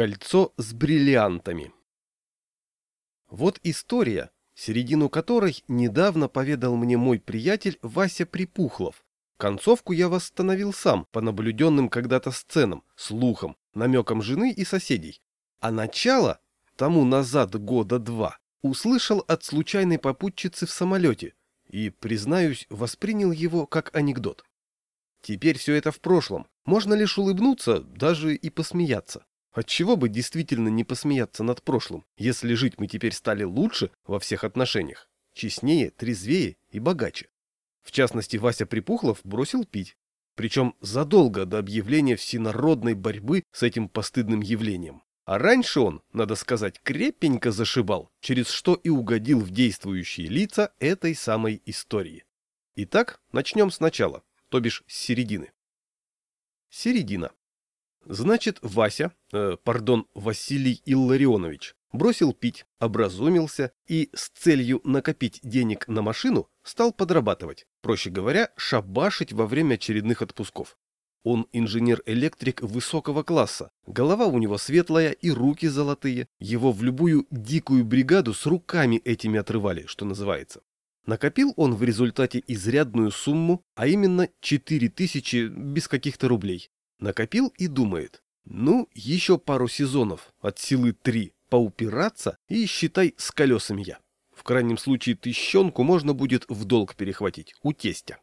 Кольцо с бриллиантами. Вот история, середину которой недавно поведал мне мой приятель Вася Припухлов. Концовку я восстановил сам по наблюденным когда-то сценам, слухам, намекам жены и соседей. А начало, тому назад года два, услышал от случайной попутчицы в самолете и, признаюсь, воспринял его как анекдот. Теперь все это в прошлом, можно лишь улыбнуться, даже и посмеяться. Отчего бы действительно не посмеяться над прошлым, если жить мы теперь стали лучше во всех отношениях, честнее, трезвее и богаче. В частности, Вася Припухлов бросил пить, причем задолго до объявления всенародной борьбы с этим постыдным явлением. А раньше он, надо сказать, крепенько зашибал, через что и угодил в действующие лица этой самой истории. Итак, начнем сначала, то бишь с середины. Середина. Значит, Вася, э, пардон, Василий Илларионович, бросил пить, образумился и с целью накопить денег на машину стал подрабатывать, проще говоря, шабашить во время очередных отпусков. Он инженер-электрик высокого класса, голова у него светлая и руки золотые, его в любую дикую бригаду с руками этими отрывали, что называется. Накопил он в результате изрядную сумму, а именно 4000 без каких-то рублей. Накопил и думает, ну, еще пару сезонов, от силы три, поупираться и, считай, с колесами я. В крайнем случае тыщенку можно будет в долг перехватить, у тестя.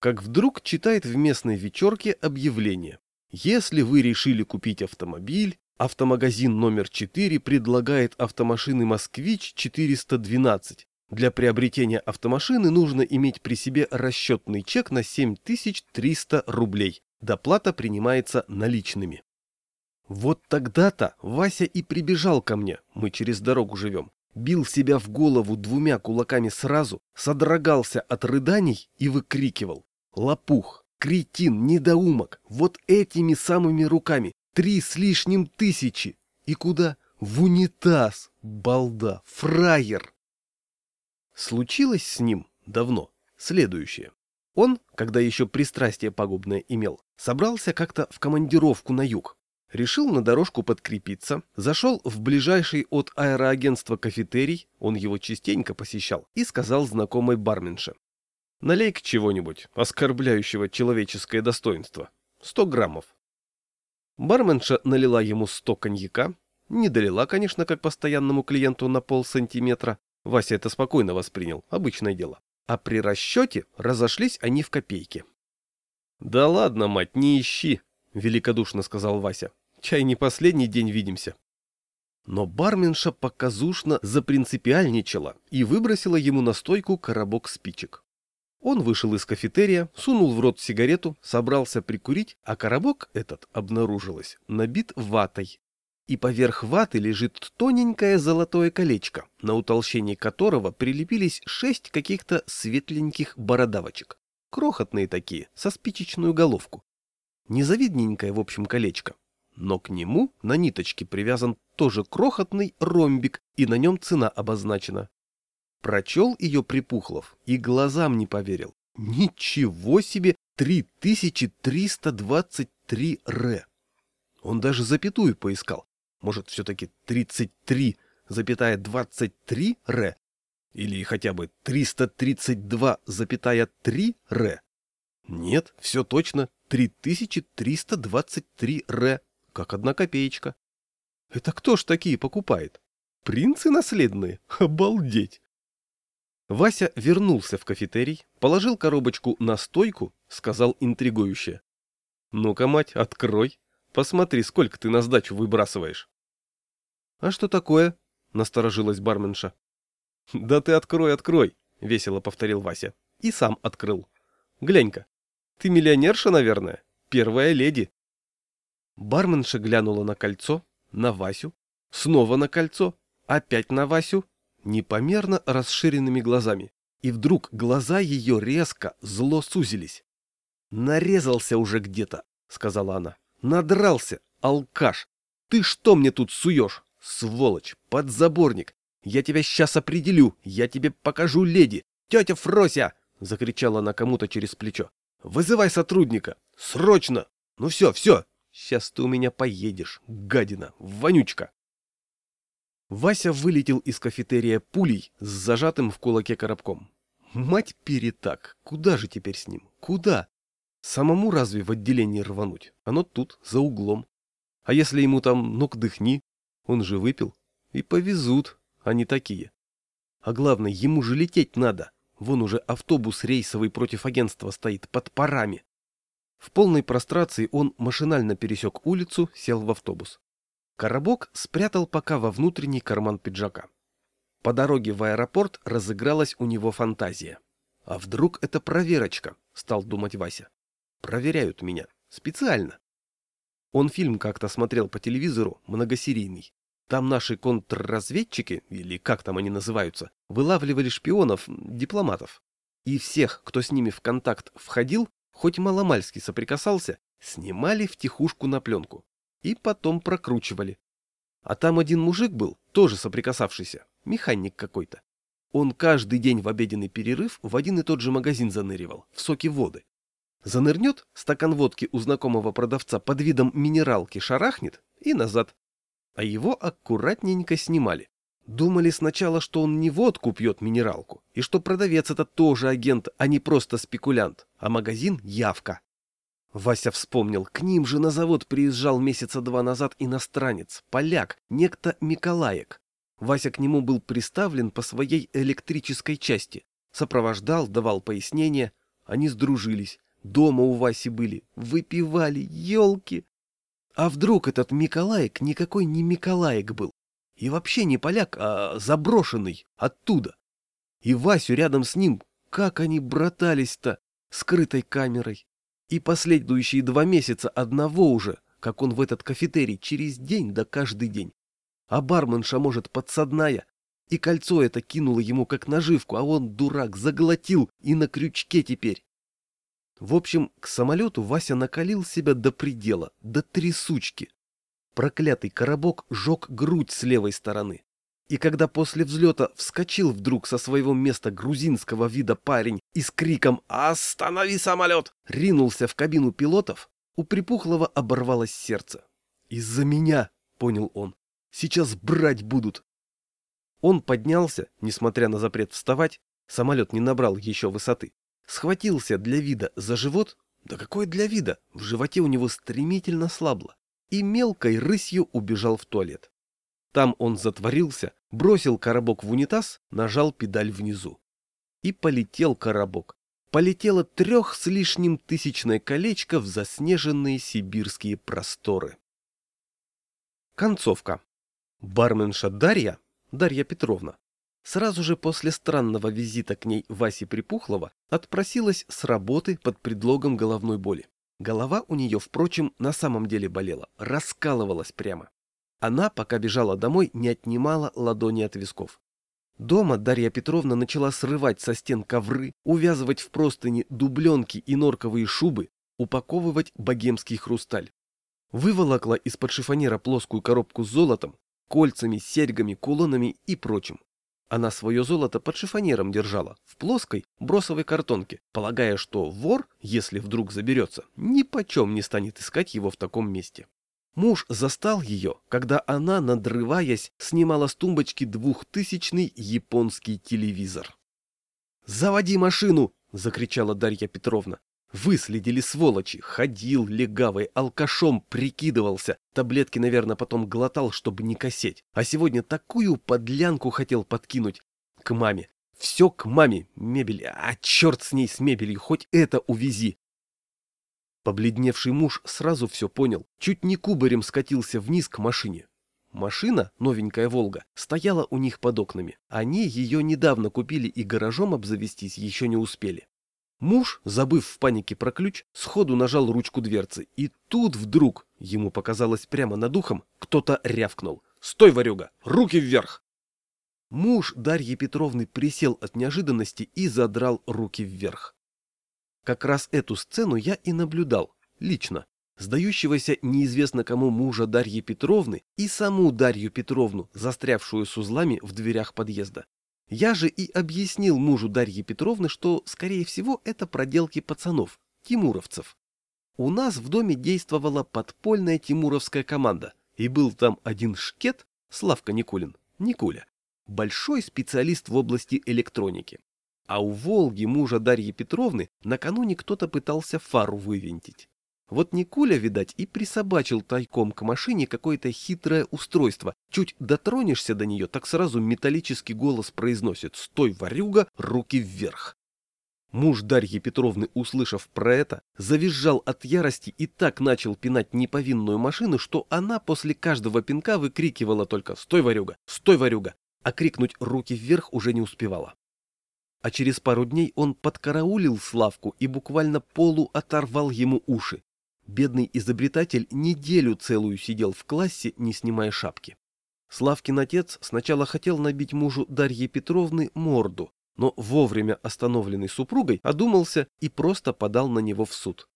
Как вдруг читает в местной вечерке объявление. Если вы решили купить автомобиль, автомагазин номер 4 предлагает автомашины «Москвич-412». Для приобретения автомашины нужно иметь при себе расчетный чек на 7300 рублей. Доплата принимается наличными. Вот тогда-то Вася и прибежал ко мне, мы через дорогу живем, бил себя в голову двумя кулаками сразу, содрогался от рыданий и выкрикивал. Лопух, кретин, недоумок, вот этими самыми руками, три с лишним тысячи. И куда? В унитаз, балда, фраер. Случилось с ним давно следующее. Он, когда еще пристрастие пагубное имел, собрался как-то в командировку на юг. Решил на дорожку подкрепиться, зашел в ближайший от аэроагентства кафетерий, он его частенько посещал, и сказал знакомой барменше. «Налей-ка чего-нибудь, оскорбляющего человеческое достоинство. Сто граммов». Барменша налила ему сто коньяка, не долила, конечно, как постоянному клиенту на полсантиметра. Вася это спокойно воспринял, обычное дело. А при расчете разошлись они в копейки. «Да ладно, мать, не ищи», — великодушно сказал Вася. «Чай не последний день видимся». Но барменша показушно запринципиальничала и выбросила ему на стойку коробок спичек. Он вышел из кафетерия, сунул в рот сигарету, собрался прикурить, а коробок этот, обнаружилось, набит ватой и поверх ваты лежит тоненькое золотое колечко, на утолщении которого прилепились шесть каких-то светленьких бородавочек. Крохотные такие, со спичечную головку. Незавидненькое, в общем, колечко. Но к нему на ниточке привязан тоже крохотный ромбик, и на нем цена обозначена. Прочел ее Припухлов и глазам не поверил. Ничего себе! 3323 ре! Он даже запятую поискал, может, все-таки 33,23 ре? Или хотя бы 332,3 ре? Нет, все точно 3323 ре, как одна копеечка. Это кто ж такие покупает? Принцы наследные? Обалдеть! Вася вернулся в кафетерий, положил коробочку на стойку, сказал интригующе. «Ну-ка, мать, открой!» Посмотри, сколько ты на сдачу выбрасываешь. — А что такое? — насторожилась барменша. — Да ты открой, открой, — весело повторил Вася. И сам открыл. — Глянь-ка, ты миллионерша, наверное? Первая леди. Барменша глянула на кольцо, на Васю, снова на кольцо, опять на Васю, непомерно расширенными глазами. И вдруг глаза ее резко, зло сузились. «Нарезался уже где-то», — сказала она. Надрался, алкаш. Ты что мне тут суешь? Сволочь, подзаборник. Я тебя сейчас определю, я тебе покажу леди. Тетя Фрося! Закричала она кому-то через плечо. Вызывай сотрудника. Срочно! Ну все, все. Сейчас ты у меня поедешь, гадина, вонючка. Вася вылетел из кафетерия пулей с зажатым в кулаке коробком. Мать перетак, куда же теперь с ним? Куда? Самому разве в отделении рвануть? Оно тут, за углом. А если ему там ну-ка дыхни? Он же выпил. И повезут, они такие. А главное, ему же лететь надо. Вон уже автобус рейсовый против агентства стоит под парами. В полной прострации он машинально пересек улицу, сел в автобус. Коробок спрятал пока во внутренний карман пиджака. По дороге в аэропорт разыгралась у него фантазия. А вдруг это проверочка, стал думать Вася. Проверяют меня. Специально. Он фильм как-то смотрел по телевизору, многосерийный. Там наши контрразведчики, или как там они называются, вылавливали шпионов, дипломатов. И всех, кто с ними в контакт входил, хоть маломальски соприкасался, снимали в тихушку на пленку. И потом прокручивали. А там один мужик был, тоже соприкасавшийся, механик какой-то. Он каждый день в обеденный перерыв в один и тот же магазин заныривал, в соки воды. Занырнет, стакан водки у знакомого продавца под видом минералки шарахнет и назад. А его аккуратненько снимали. Думали сначала, что он не водку пьет минералку, и что продавец это тоже агент, а не просто спекулянт, а магазин — явка. Вася вспомнил, к ним же на завод приезжал месяца два назад иностранец, поляк, некто Миколаек. Вася к нему был приставлен по своей электрической части. Сопровождал, давал пояснения. Они сдружились. Дома у Васи были, выпивали, елки. А вдруг этот Миколаек никакой не Миколаек был? И вообще не поляк, а заброшенный оттуда. И Васю рядом с ним, как они братались-то, скрытой камерой. И последующие два месяца одного уже, как он в этот кафетерий, через день да каждый день. А барменша, может, подсадная. И кольцо это кинуло ему как наживку, а он, дурак, заглотил и на крючке теперь. В общем, к самолету Вася накалил себя до предела, до трясучки. Проклятый коробок жег грудь с левой стороны. И когда после взлета вскочил вдруг со своего места грузинского вида парень и с криком «Останови самолет!» ринулся в кабину пилотов, у Припухлого оборвалось сердце. «Из-за меня!» — понял он. «Сейчас брать будут!» Он поднялся, несмотря на запрет вставать, самолет не набрал еще высоты, схватился для вида за живот, да какой для вида, в животе у него стремительно слабло, и мелкой рысью убежал в туалет. Там он затворился, бросил коробок в унитаз, нажал педаль внизу. И полетел коробок. Полетело трех с лишним тысячное колечко в заснеженные сибирские просторы. Концовка. Барменша Дарья, Дарья Петровна, сразу же после странного визита к ней Васи Припухлова отпросилась с работы под предлогом головной боли. Голова у нее, впрочем, на самом деле болела, раскалывалась прямо. Она, пока бежала домой, не отнимала ладони от висков. Дома Дарья Петровна начала срывать со стен ковры, увязывать в простыни дубленки и норковые шубы, упаковывать богемский хрусталь. Выволокла из-под шифонера плоскую коробку с золотом, кольцами, серьгами, кулонами и прочим. Она свое золото под шифонером держала, в плоской бросовой картонке, полагая, что вор, если вдруг заберется, ни почем не станет искать его в таком месте. Муж застал ее, когда она, надрываясь, снимала с тумбочки двухтысячный японский телевизор. «Заводи машину!» — закричала Дарья Петровна. Выследили сволочи, ходил легавый, алкашом прикидывался, таблетки, наверное, потом глотал, чтобы не косеть. А сегодня такую подлянку хотел подкинуть. К маме. Все к маме. Мебель. А черт с ней с мебелью, хоть это увези. Побледневший муж сразу все понял. Чуть не кубарем скатился вниз к машине. Машина, новенькая «Волга», стояла у них под окнами. Они ее недавно купили и гаражом обзавестись еще не успели. Муж, забыв в панике про ключ, сходу нажал ручку дверцы, и тут вдруг, ему показалось прямо над ухом, кто-то рявкнул. «Стой, ворюга! Руки вверх!» Муж Дарьи Петровны присел от неожиданности и задрал руки вверх. Как раз эту сцену я и наблюдал, лично, сдающегося неизвестно кому мужа Дарьи Петровны и саму Дарью Петровну, застрявшую с узлами в дверях подъезда. Я же и объяснил мужу Дарьи Петровны, что, скорее всего, это проделки пацанов, тимуровцев. У нас в доме действовала подпольная тимуровская команда, и был там один шкет, Славка Никулин, Никуля, большой специалист в области электроники. А у Волги мужа Дарьи Петровны накануне кто-то пытался фару вывинтить. Вот Никуля, видать, и присобачил тайком к машине какое-то хитрое устройство. Чуть дотронешься до нее, так сразу металлический голос произносит «Стой, ворюга, руки вверх!». Муж Дарьи Петровны, услышав про это, завизжал от ярости и так начал пинать неповинную машину, что она после каждого пинка выкрикивала только «Стой, ворюга! Стой, ворюга!», а крикнуть «Руки вверх!» уже не успевала. А через пару дней он подкараулил Славку и буквально полу оторвал ему уши. Бедный изобретатель неделю целую сидел в классе, не снимая шапки. Славкин отец сначала хотел набить мужу Дарьи Петровны морду, но вовремя остановленный супругой одумался и просто подал на него в суд.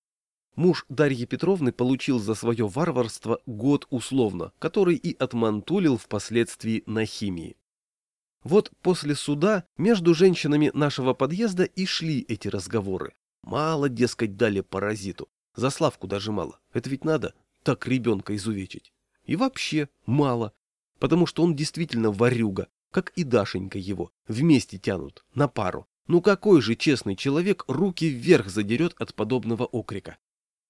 Муж Дарьи Петровны получил за свое варварство год условно, который и отмантулил впоследствии на химии. Вот после суда между женщинами нашего подъезда и шли эти разговоры. Мало, дескать, дали паразиту. За Славку даже мало. Это ведь надо так ребенка изувечить. И вообще мало. Потому что он действительно варюга, как и Дашенька его, вместе тянут, на пару. Ну какой же честный человек руки вверх задерет от подобного окрика?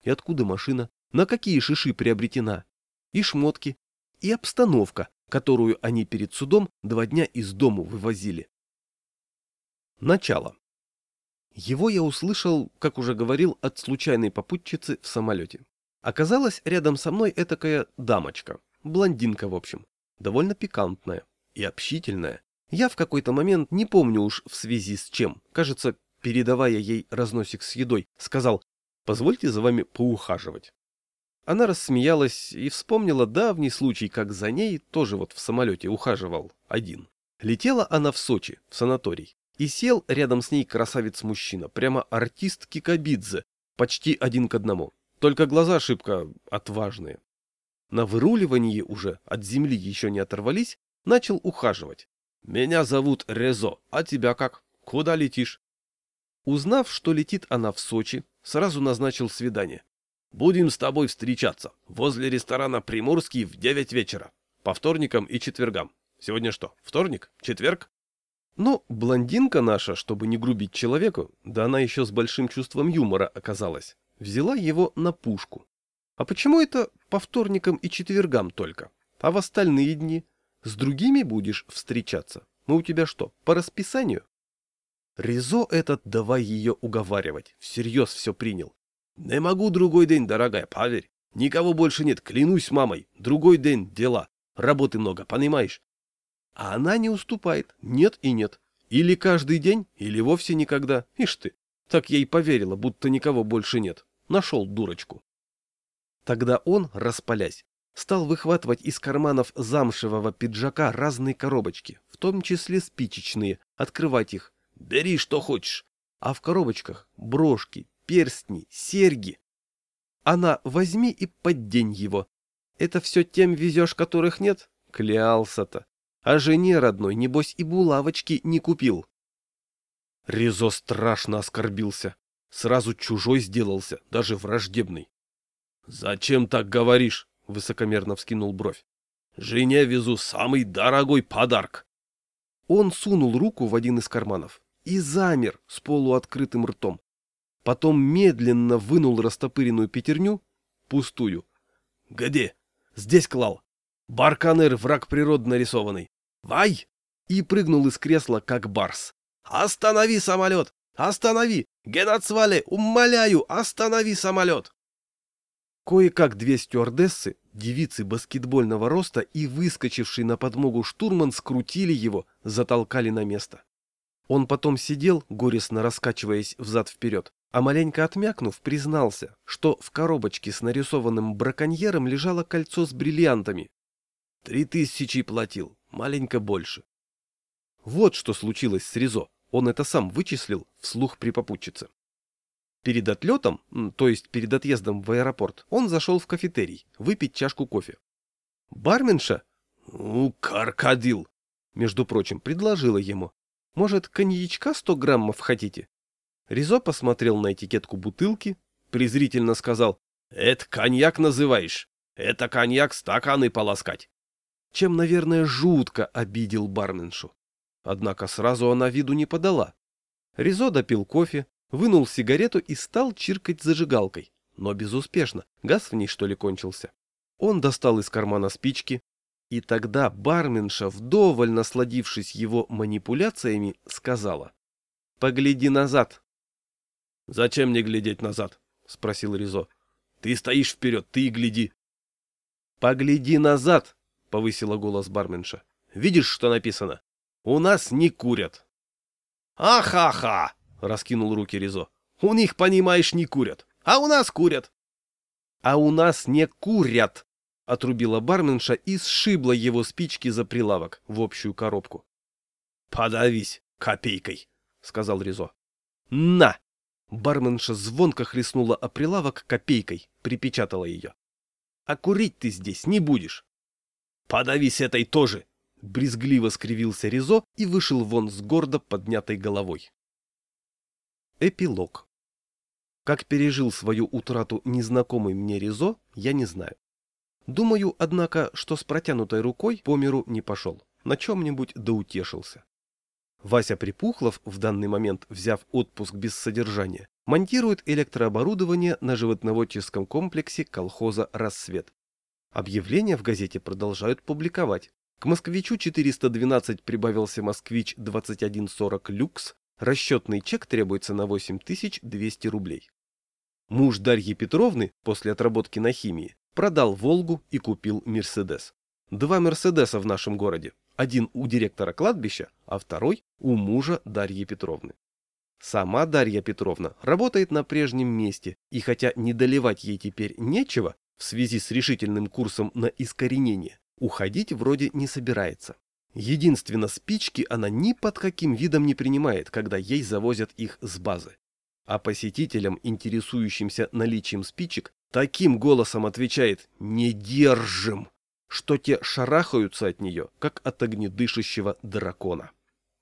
И откуда машина? На какие шиши приобретена? И шмотки, и обстановка, которую они перед судом два дня из дому вывозили. Начало. Его я услышал, как уже говорил, от случайной попутчицы в самолете. Оказалась рядом со мной этакая дамочка, блондинка в общем, довольно пикантная и общительная. Я в какой-то момент, не помню уж в связи с чем, кажется, передавая ей разносик с едой, сказал «Позвольте за вами поухаживать». Она рассмеялась и вспомнила давний случай, как за ней тоже вот в самолете ухаживал один. Летела она в Сочи, в санаторий, и сел рядом с ней красавец-мужчина, прямо артист Кикабидзе, почти один к одному. Только глаза шибко отважные. На выруливании уже от земли еще не оторвались, начал ухаживать. «Меня зовут Резо, а тебя как? Куда летишь?» Узнав, что летит она в Сочи, сразу назначил свидание. «Будем с тобой встречаться возле ресторана «Приморский» в девять вечера, по вторникам и четвергам. Сегодня что, вторник? Четверг?» Но блондинка наша, чтобы не грубить человеку, да она еще с большим чувством юмора оказалась, взяла его на пушку. А почему это по вторникам и четвергам только? А в остальные дни? С другими будешь встречаться? Мы у тебя что, по расписанию? Ризо этот давай ее уговаривать, всерьез все принял. Не могу другой день, дорогая, поверь. Никого больше нет, клянусь мамой. Другой день, дела. Работы много, понимаешь? А она не уступает, нет и нет. Или каждый день, или вовсе никогда. Ишь ты, так я и поверила, будто никого больше нет. Нашел дурочку. Тогда он, распалясь, стал выхватывать из карманов замшевого пиджака разные коробочки, в том числе спичечные, открывать их. Бери, что хочешь. А в коробочках брошки, перстни, серьги. Она возьми и поддень его. Это все тем везешь, которых нет? Клялся-то. А жене родной, небось, и булавочки не купил. Резо страшно оскорбился. Сразу чужой сделался, даже враждебный. — Зачем так говоришь? — высокомерно вскинул бровь. «Жене везу самый дорогой подарок!» Он сунул руку в один из карманов и замер с полуоткрытым ртом. Потом медленно вынул растопыренную пятерню, пустую. «Где?» «Здесь клал. Барканер, враг природы нарисованный. Вай!» И прыгнул из кресла, как барс. «Останови самолет! Останови! Генацвале, умоляю, останови самолет!» Кое-как две стюардессы, девицы баскетбольного роста и выскочивший на подмогу штурман скрутили его, затолкали на место. Он потом сидел, горестно раскачиваясь взад-вперед, а маленько отмякнув, признался, что в коробочке с нарисованным браконьером лежало кольцо с бриллиантами. Три тысячи платил, маленько больше. Вот что случилось с Ризо, он это сам вычислил вслух при попутчице. Перед отлетом, то есть перед отъездом в аэропорт, он зашел в кафетерий выпить чашку кофе. Барменша, ну, каркадил, между прочим, предложила ему. Может, коньячка сто граммов хотите? Ризо посмотрел на этикетку бутылки, презрительно сказал «Это коньяк называешь? Это коньяк стаканы полоскать!» Чем, наверное, жутко обидел барменшу. Однако сразу она виду не подала. Ризо допил кофе, вынул сигарету и стал чиркать зажигалкой. Но безуспешно. Газ в ней, что ли, кончился. Он достал из кармана спички, и тогда барменша, вдоволь насладившись его манипуляциями, сказала. «Погляди назад». «Зачем мне глядеть назад?» — спросил Ризо. «Ты стоишь вперед, ты и гляди». «Погляди назад», — повысила голос барменша. «Видишь, что написано? У нас не курят». «Ахаха!» — раскинул руки Ризо. «У них, понимаешь, не курят, а у нас курят». «А у нас не курят!» — отрубила барменша и сшибла его спички за прилавок в общую коробку. «Подавись копейкой!» — сказал Ризо. «На!» Барменша звонко хлестнула о прилавок копейкой, припечатала ее. «А курить ты здесь не будешь!» «Подавись этой тоже!» Брезгливо скривился Ризо и вышел вон с гордо поднятой головой. Эпилог. Как пережил свою утрату незнакомый мне Ризо, я не знаю. Думаю, однако, что с протянутой рукой по миру не пошел, на чем-нибудь доутешился. Вася Припухлов, в данный момент взяв отпуск без содержания, монтирует электрооборудование на животноводческом комплексе колхоза «Рассвет». Объявления в газете продолжают публиковать. К москвичу 412 прибавился москвич 2140 люкс, расчетный чек требуется на 8200 рублей. Муж Дарьи Петровны после отработки на химии продал «Волгу» и купил «Мерседес». Два «Мерседеса» в нашем городе. Один у директора кладбища, а второй у мужа Дарьи Петровны. Сама Дарья Петровна работает на прежнем месте, и хотя не доливать ей теперь нечего в связи с решительным курсом на искоренение, Уходить вроде не собирается. Единственно, спички она ни под каким видом не принимает, когда ей завозят их с базы. А посетителям, интересующимся наличием спичек, таким голосом отвечает «не держим», что те шарахаются от нее, как от огнедышащего дракона.